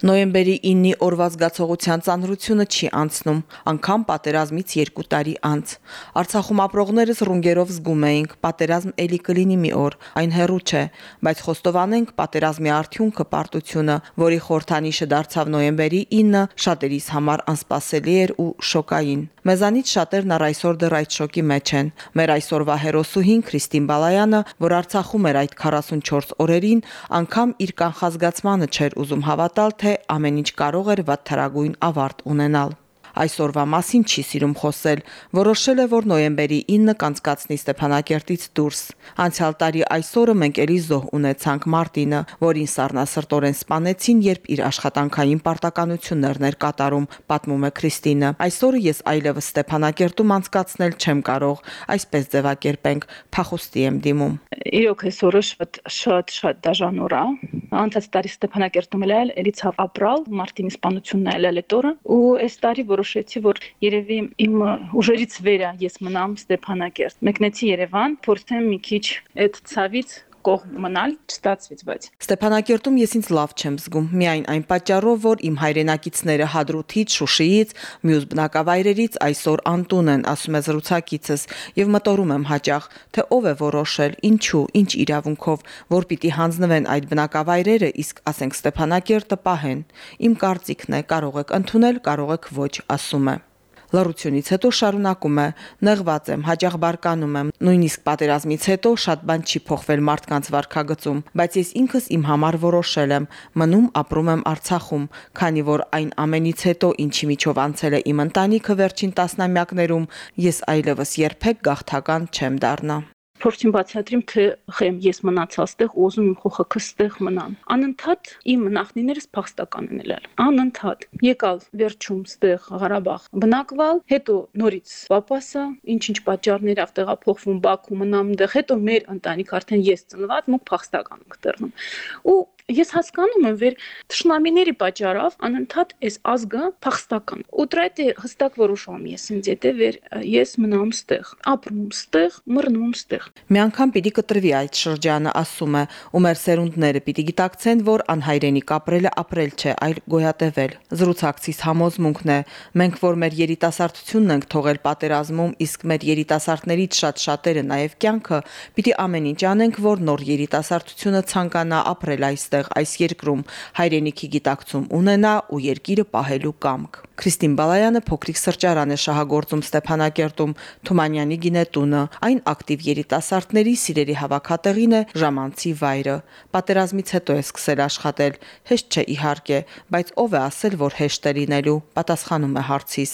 Նոյեմբերի 9-ի օրվա զգացողության ծանրությունը չի անցնում, անգամ պատերազմից 2 տարի անց։ Արցախում ապրողներս ռունգերով զգում էինք, պատերազմ էլի կլինի մի օր, այն հեռու չէ, բայց խոստովանենք պատերազմի արդյունքը պարտությունը, որի խորթանիշը դարձավ նոյեմբերի 9-ը, շատերիս համար անսպասելի էր ու շոկային։ Մեզանից շատերն առ այսօր դեռ այդ շոկի մեջ են։ Մեր այսօրվա հերոսուհին Քրիստին Բալայանը, որ Արցախում էր այդ 44 օրերին, անգամ իր կանխազգացմանը չէր ուզում հավատալ, թե ամեն ինչ կարող էր վատթարագույն ավարտ ունենալ այսօրվա մասին չի սիրում խոսել։ Որոշել է, որ նոյեմբերի 9-ը կանցկացնի Ստեփանակերտից դուրս։ Անցյալ տարի այսօրը մենք էլի զոհ ունեցանք Մարտինը, որին սառնասրտորեն սպանեցին, երբ իր աշխատանքային պարտականություններն էր կատարում, պատմում է Քրիստինը։ Այսօրը ես այլևս Ստեփանակերտում անցկացնել չեմ կարող, այսպես ձևակերպենք, փախուստի եմ դիմում։ Իրոք այսօրը շատ շատ շատ դաժան օր է։ Անցած տարի Ստեփանակերտում էլ էլի ցավ ապրալ, Մարտինի սպանությունն էլ էլ տորը ու այս տարի որ որոշեցի, որ երևի իմ ուժերից վերը ես մնամ Ստեփանակերտ։ Մեկնեցի Երևան, փորձեմ մի քիչ այդ ցավից կողմ մնալ չստացվեց, բայց Ստեփանակերտում ես ինձ լավ չեմ զգում, միայն այն պատճառով, որ իմ հայրենակիցները Հադրութից, Շուշիից, մյուս բնակավայրերից այսօր անտուն են, ասում է զրուցակիցս, եւ մտորում եմ հաճախ, թե ով է որոշել, ինչու, ինչ իրավունքով, որ պիտի հանձնվեն այդ բնակավայրերը, իսկ ասենք Ստեփանակերտը պահեն։ Իմ կարծիքն է, կարող եք ընդունել, կարող եք ոչ, ասում է։ Լռությունից հետո շարունակում է. «Նեղված եմ, հաջող բարկանում եմ, նույնիսկ պատերազմից հետո շատ բան չի փոխվել մարդկանց վարքագծում, բայց ես ինքս իմ համար որոշել եմ, մնում ապրում եմ Արցախում, քանի որ այն ամենից հետո, ինչի միջով անցել է իմ ընտանիքը վերջին տասնամյակներում, ես այլևս երբեք գաղթական չեմ դառնա»։ փորձին բացատրեմ, թե խեմ ես մնացա ստեղ, ուզում եմ խոխակը ստեղ մնան։ Անընդհատ իմ նախնիներս փախստական են ելել։ Անընդհատ եկալ վերջում ստեղ Ղարաբաղ բնակվալ, հետո նորից պապասա, ինչ-ինչ պատճառներով տեղափոխվում Բաքու մնամ դեղ, հետո մեր ընտանիք արդեն ես ծնված, մոք փախստական կտրնում։ Ու ես հասկանում եմ, որ ճշնամիների պատճառով անընդհատ այս ազգը փախստական։ Ու դրա դե հստակ որոշում ես ինձ եթե վեր ես մնամ ստեղ, ապրում ստեղ, մռնում ստեղ։ Մի անգամ պիտի կտրվի այդ շրջանը, ասում է, ու մեր սերունդները պիտի գիտակցեն, որ անհայրենիք ապրելը ապրել չէ, այլ գոյատևել։ Զրուցակցից համոզմունքն է, մենք որ մեր երիտասարդությունն ենք թողել պատերազմում, իսկ մեր երիտասարդներից շատ շատերը նաև կյանքը, պիտի ամեն ինչ անենք, որ նոր երիտասարդությունը ցանկանա ապրել այստեղ այստեղ այս երկրում հայրենիքի գիտակցում ունենա ու երկիրը պահելու կամք։ Քրիստին Բալայանը փոքրիկ սրճարան է շահագործում Ստեփանակերտում Թումանյանի գինետունը։ Այն ակտիվ երիտասարդների սիրելի հավաքատեղին է ժամանցի վայրը։ Պատերազմից հետո է սկսել աշխատել։ Հեշտ չէ իհարկե, բայց ով է ասել, որ հեշտ է լինելու, պատասխանում է հարցիս։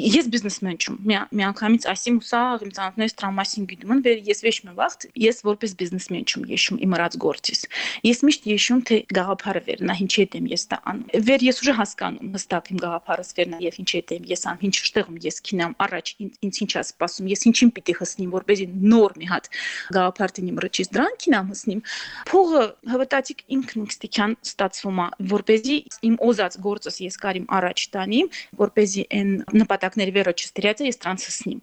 Ես բիզնեսմեն չում։ Մի միանգամից ասիմ ու սա իմ ծանոթներից դրա մասին գիտում են, վեր ես վեշ մի վաղ ես որպես բիզնեսմեն չում եշում իմ ռած գործից։ Ես միշտ եշում թե գաղափարը վեր, նա ինչ հետ եմ ես դա անում։ Վեր ես ուժը հասկանում հստակ իմ գաղափարս վերնա եւ ինչ հետ եմ ես անում, ինչ շտեղում ես քինամ առաջ ինձ ինչա սպասում, ես ինչին պիտի հսնիմ, որպեսզի նոր մի հատ գաղափար դինիմ ռճից դրան քինամ հսնիմ։ Փողը հավատացիք ինքն ինստիկյան ստացվում է, որպեսզի իմ օզած գործս ես կարիմ առաջ տանիմ, որպեսզի այն նպատակ նպատակների վերոջ ստրիացը ես տրանսսնիմ։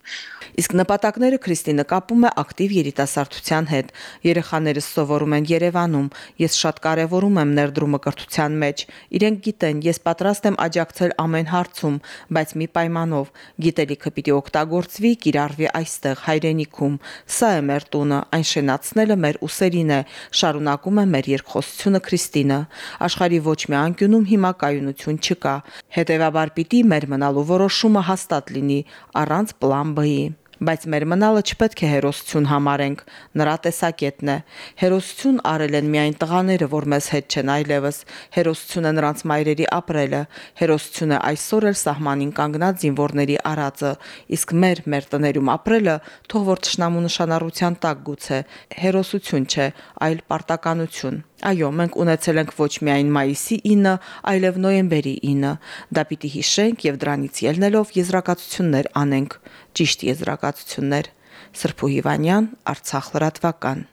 Իսկ նպատակները Քրիստինը կապում է ակտիվ երիտասարդության հետ։ Երեխաներս սովորում են Երևանում։ Ես շատ կարևորում եմ ներդրումը կրթության մեջ։ Իրենք գիտեն, ես պատրաստ եմ աջակցել ամեն հարցում, բայց մի պայմանով՝ գիտելիքը պիտի օգտագործվի, կիրառվի այստեղ հայրենիքում։ Սա է մեր տունը, այն շենացնելը մեր ուսերին է, շարունակում է մեր երկխոսությունը Քրիստինը։ Աշխարի ոչ մի անկյունում հիմա կայունություն չկա։ Հետևաբար պիտի մեր մնալու որոշումը հաստատ լինի առանց պլան B-ի բայց մեր մնալը չպետք է հերոսություն համարենք, նրա տեսակետն է։ Հերոսություն արել են միայն տղաները, որ մեզ հետ չեն այլևս։ Հերոսություն է նրանց մայրերի ապրելը, հերոսություն է այսօր էլ սահմանին կանգնած զինվորների արածը, իսկ մեր մեր տներում ապրելը թող որ ճշնամու նշանառության տակ գուցե հերոսություն չէ, այլ պարտականություն։ Այո, մենք ունեցել ենք ոչ միայն մայիսի 9, այլև նոյեմբերի 9։ Դա պիտի հիշենք եւ դրանից ելնելով եզրակացություններ անենք, ճիշտ եզրակացություններ։ Սրփու Հիվանյան, Արցախ լրատվական։